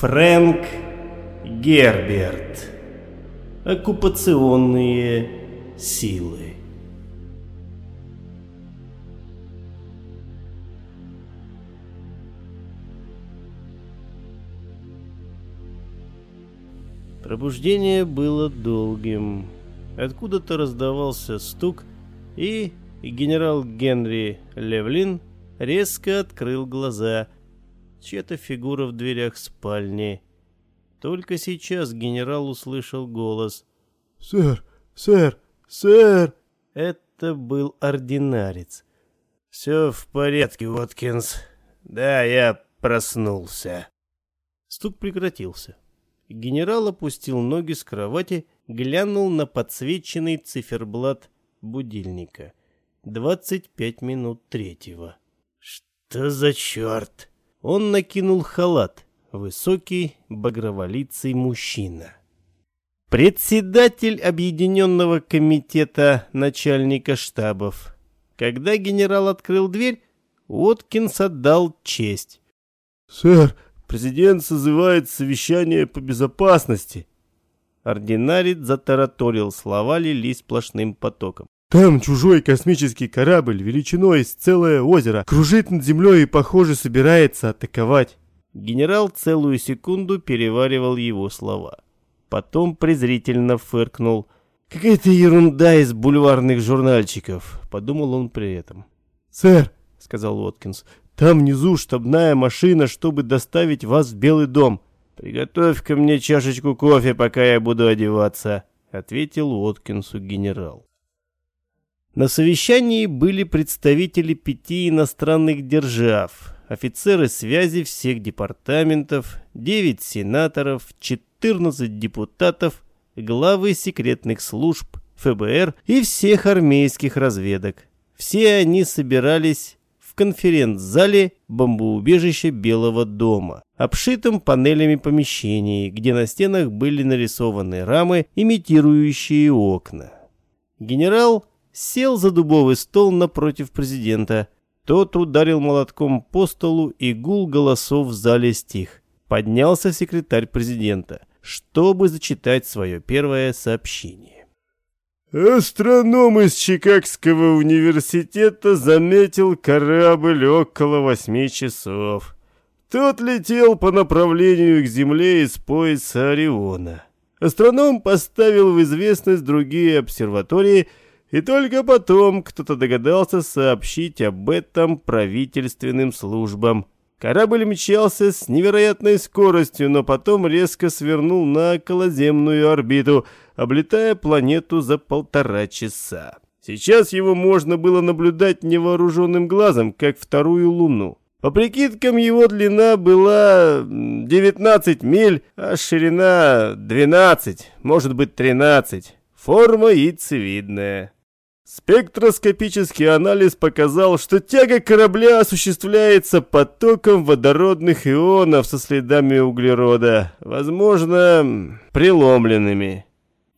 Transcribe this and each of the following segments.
Фрэнк Герберт. Оккупационные силы. Пробуждение было долгим. Откуда-то раздавался стук, и генерал Генри Левлин резко открыл глаза. Чья-то фигура в дверях спальни. Только сейчас генерал услышал голос. «Сэр, сэр, сэр!» Это был ординарец. «Все в порядке, Уоткинс. Да, я проснулся». Стук прекратился. Генерал опустил ноги с кровати, глянул на подсвеченный циферблат будильника. Двадцать пять минут третьего. Что за черт? Он накинул халат. Высокий, багроволицый мужчина. Председатель Объединенного комитета начальника штабов. Когда генерал открыл дверь, Уоткинс отдал честь. «Сэр, президент созывает совещание по безопасности». Ординарец затараторил, слова лились сплошным потоком. Там чужой космический корабль величиной с целое озеро кружит над землей и, похоже, собирается атаковать. Генерал целую секунду переваривал его слова. Потом презрительно фыркнул. «Какая-то ерунда из бульварных журнальчиков», — подумал он при этом. «Сэр», — сказал Уоткинс, — «там внизу штабная машина, чтобы доставить вас в Белый дом». «Приготовь-ка мне чашечку кофе, пока я буду одеваться», — ответил Уоткинсу генерал. На совещании были представители пяти иностранных держав, офицеры связи всех департаментов, девять сенаторов, четырнадцать депутатов, главы секретных служб, ФБР и всех армейских разведок. Все они собирались конференц-зале бомбоубежища Белого дома, обшитом панелями помещений, где на стенах были нарисованы рамы, имитирующие окна. Генерал сел за дубовый стол напротив президента. Тот ударил молотком по столу, и гул голосов в зале стих. Поднялся секретарь президента, чтобы зачитать свое первое сообщение. Астроном из Чикагского университета заметил корабль около восьми часов. Тот летел по направлению к Земле из пояса Ориона. Астроном поставил в известность другие обсерватории, и только потом кто-то догадался сообщить об этом правительственным службам. Корабль мчался с невероятной скоростью, но потом резко свернул на околоземную орбиту, облетая планету за полтора часа. Сейчас его можно было наблюдать невооруженным глазом, как вторую Луну. По прикидкам, его длина была 19 миль, а ширина 12, может быть 13. Форма яйцевидная. Спектроскопический анализ показал, что тяга корабля осуществляется потоком водородных ионов со следами углерода, возможно, преломленными.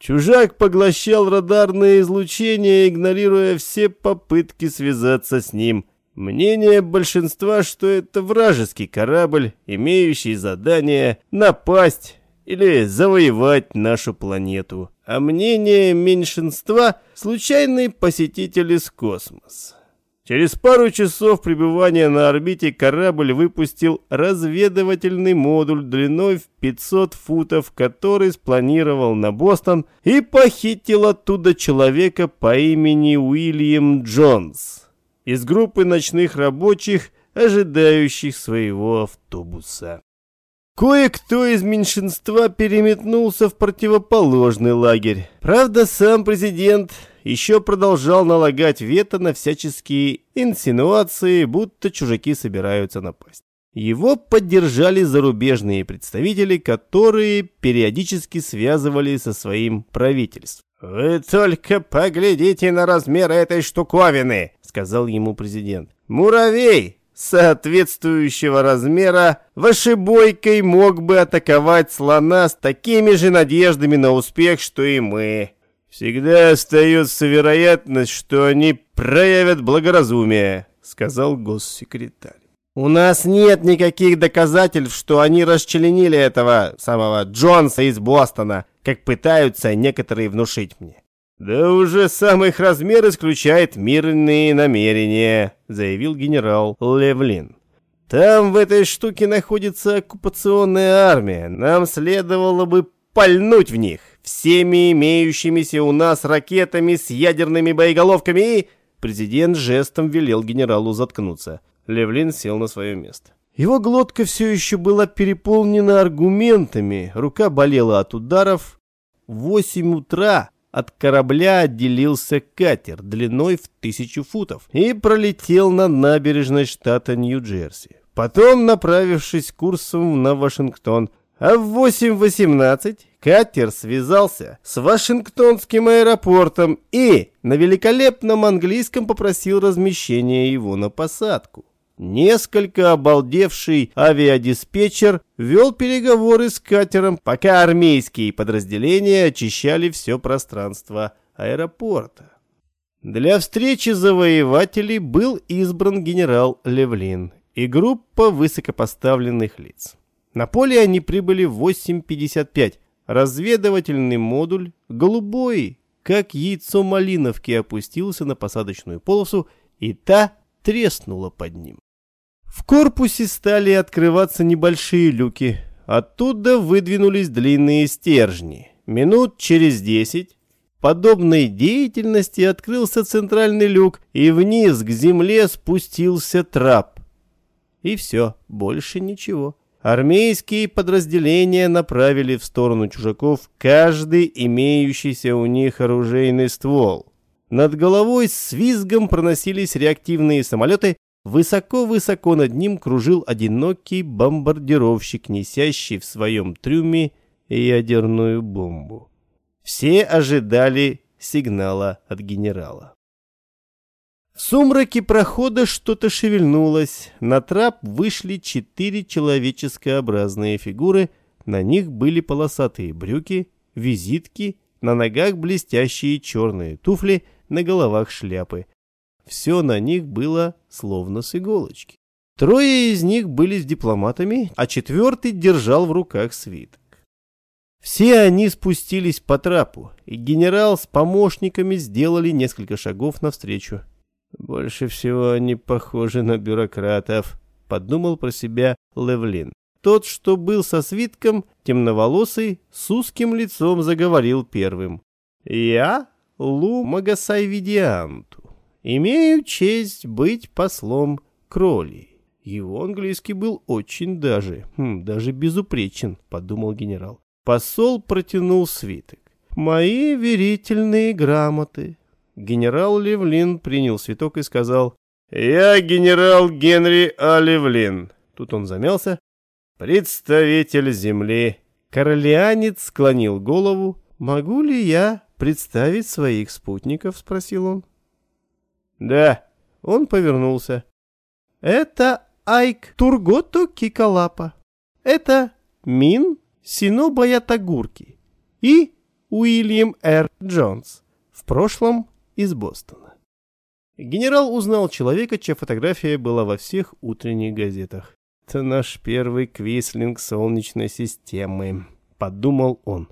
Чужак поглощал радарное излучение, игнорируя все попытки связаться с ним. Мнение большинства, что это вражеский корабль, имеющий задание напасть или завоевать нашу планету. А мнение меньшинства – случайный посетитель из космоса. Через пару часов пребывания на орбите корабль выпустил разведывательный модуль длиной в 500 футов, который спланировал на Бостон и похитил оттуда человека по имени Уильям Джонс из группы ночных рабочих, ожидающих своего автобуса. Кое-кто из меньшинства переметнулся в противоположный лагерь. Правда, сам президент еще продолжал налагать вето на всяческие инсинуации, будто чужаки собираются напасть. Его поддержали зарубежные представители, которые периодически связывали со своим правительством. «Вы только поглядите на размер этой штуковины», — сказал ему президент. «Муравей! Соответствующего размера, вошибойкой мог бы атаковать слона с такими же надеждами на успех, что и мы. Всегда остается вероятность, что они проявят благоразумие, сказал госсекретарь. У нас нет никаких доказательств, что они расчленили этого самого Джонса из Бостона, как пытаются некоторые внушить мне. «Да уже сам их размер исключает мирные намерения», — заявил генерал Левлин. «Там в этой штуке находится оккупационная армия. Нам следовало бы пальнуть в них всеми имеющимися у нас ракетами с ядерными боеголовками и...» Президент жестом велел генералу заткнуться. Левлин сел на свое место. Его глотка все еще была переполнена аргументами, рука болела от ударов. Восемь утра от корабля отделился катер длиной в тысячу футов и пролетел над набережной штата Нью-Джерси. Потом, направившись курсом на Вашингтон, а в 8.18 катер связался с Вашингтонским аэропортом и на великолепном английском попросил размещения его на посадку. Несколько обалдевший авиадиспетчер вел переговоры с катером, пока армейские подразделения очищали все пространство аэропорта. Для встречи завоевателей был избран генерал Левлин и группа высокопоставленных лиц. На поле они прибыли в 8.55. Разведывательный модуль, голубой, как яйцо малиновки, опустился на посадочную полосу, и та треснула под ним. В корпусе стали открываться небольшие люки. Оттуда выдвинулись длинные стержни. Минут через десять подобной деятельности открылся центральный люк, и вниз к земле спустился трап. И все, больше ничего. Армейские подразделения направили в сторону чужаков каждый имеющийся у них оружейный ствол. Над головой с визгом проносились реактивные самолеты, Высоко-высоко над ним кружил одинокий бомбардировщик, несящий в своем трюме ядерную бомбу. Все ожидали сигнала от генерала. В сумраке прохода что-то шевельнулось. На трап вышли четыре человеческообразные фигуры. На них были полосатые брюки, визитки, на ногах блестящие черные туфли, на головах шляпы. Все на них было словно с иголочки. Трое из них были с дипломатами, а четвертый держал в руках свиток. Все они спустились по трапу, и генерал с помощниками сделали несколько шагов навстречу. «Больше всего они похожи на бюрократов», — подумал про себя Левлин. Тот, что был со свитком, темноволосый, с узким лицом заговорил первым. «Я Лу Магасайвидианту. Имею честь быть послом Кроли. Его английский был очень даже, хм, даже безупречен, подумал генерал. Посол протянул свиток. Мои верительные грамоты. Генерал Левлин принял свиток и сказал, «Я генерал Генри А. Левлин». Тут он замялся. «Представитель земли». Королианец склонил голову. «Могу ли я представить своих спутников?» — спросил он. «Да». Он повернулся. «Это Айк Тургото Кикалапа. Это Мин Синобаятагурки и Уильям Р. Джонс, в прошлом из Бостона». Генерал узнал человека, чья фотография была во всех утренних газетах. «Это наш первый квислинг Солнечной системы», — подумал он.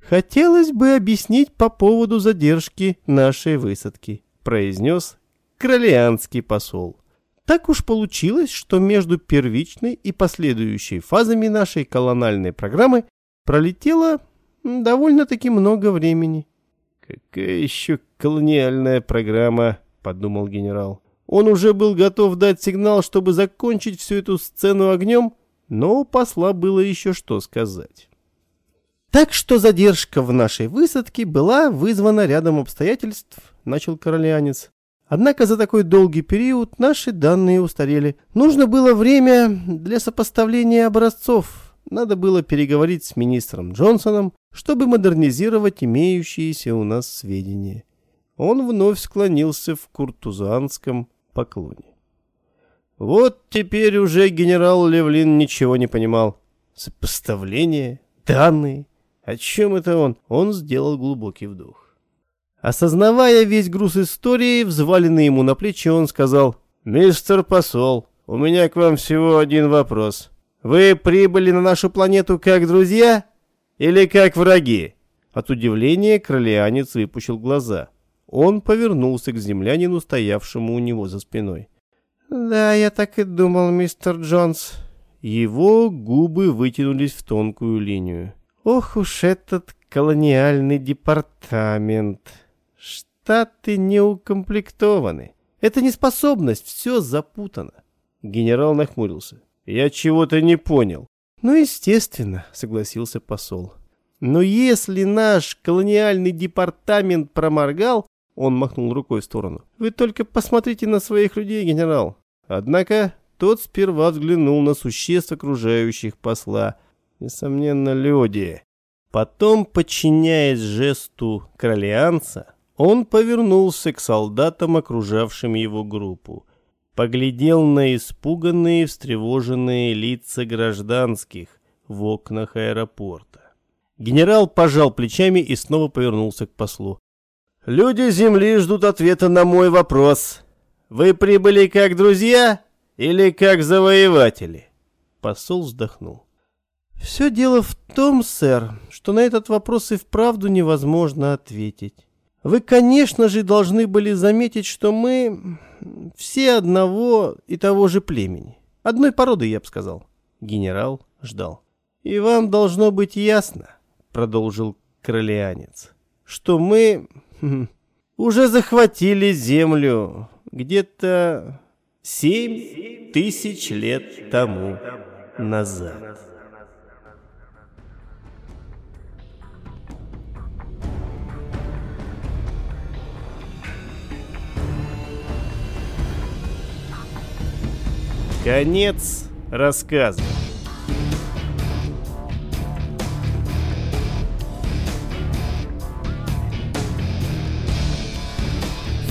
«Хотелось бы объяснить по поводу задержки нашей высадки», — произнес кролианский посол. Так уж получилось, что между первичной и последующей фазами нашей колональной программы пролетело довольно-таки много времени. «Какая еще колониальная программа?» — подумал генерал. Он уже был готов дать сигнал, чтобы закончить всю эту сцену огнем, но у посла было еще что сказать. Так что задержка в нашей высадке была вызвана рядом обстоятельств, начал королянец. Однако за такой долгий период наши данные устарели. Нужно было время для сопоставления образцов. Надо было переговорить с министром Джонсоном, чтобы модернизировать имеющиеся у нас сведения. Он вновь склонился в куртузанском поклоне. Вот теперь уже генерал Левлин ничего не понимал. Сопоставление, данные. О чем это он? Он сделал глубокий вдох. Осознавая весь груз истории, взваленный ему на плечи, он сказал, «Мистер посол, у меня к вам всего один вопрос. Вы прибыли на нашу планету как друзья или как враги?» От удивления кролианец выпучил глаза. Он повернулся к землянину, стоявшему у него за спиной. «Да, я так и думал, мистер Джонс». Его губы вытянулись в тонкую линию. «Ох уж этот колониальный департамент. Штаты не укомплектованы. Это неспособность, все запутано». Генерал нахмурился. «Я чего-то не понял». «Ну, естественно», — согласился посол. «Но если наш колониальный департамент проморгал, он махнул рукой в сторону. «Вы только посмотрите на своих людей, генерал!» Однако тот сперва взглянул на существ, окружающих посла. Несомненно, люди. Потом, подчиняясь жесту кролианца, он повернулся к солдатам, окружавшим его группу. Поглядел на испуганные, встревоженные лица гражданских в окнах аэропорта. Генерал пожал плечами и снова повернулся к послу. Люди Земли ждут ответа на мой вопрос. Вы прибыли как друзья или как завоеватели? Посол вздохнул. Все дело в том, сэр, что на этот вопрос и вправду невозможно ответить. Вы, конечно же, должны были заметить, что мы все одного и того же племени. Одной породы, я бы сказал. Генерал ждал. И вам должно быть ясно, продолжил кролианец, что мы уже захватили землю где-то семь тысяч лет тому назад. Конец рассказа.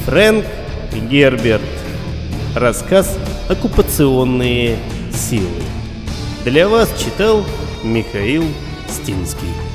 Фрэнк Герберт. Рассказ «Оккупационные силы». Для вас читал Михаил Стинский.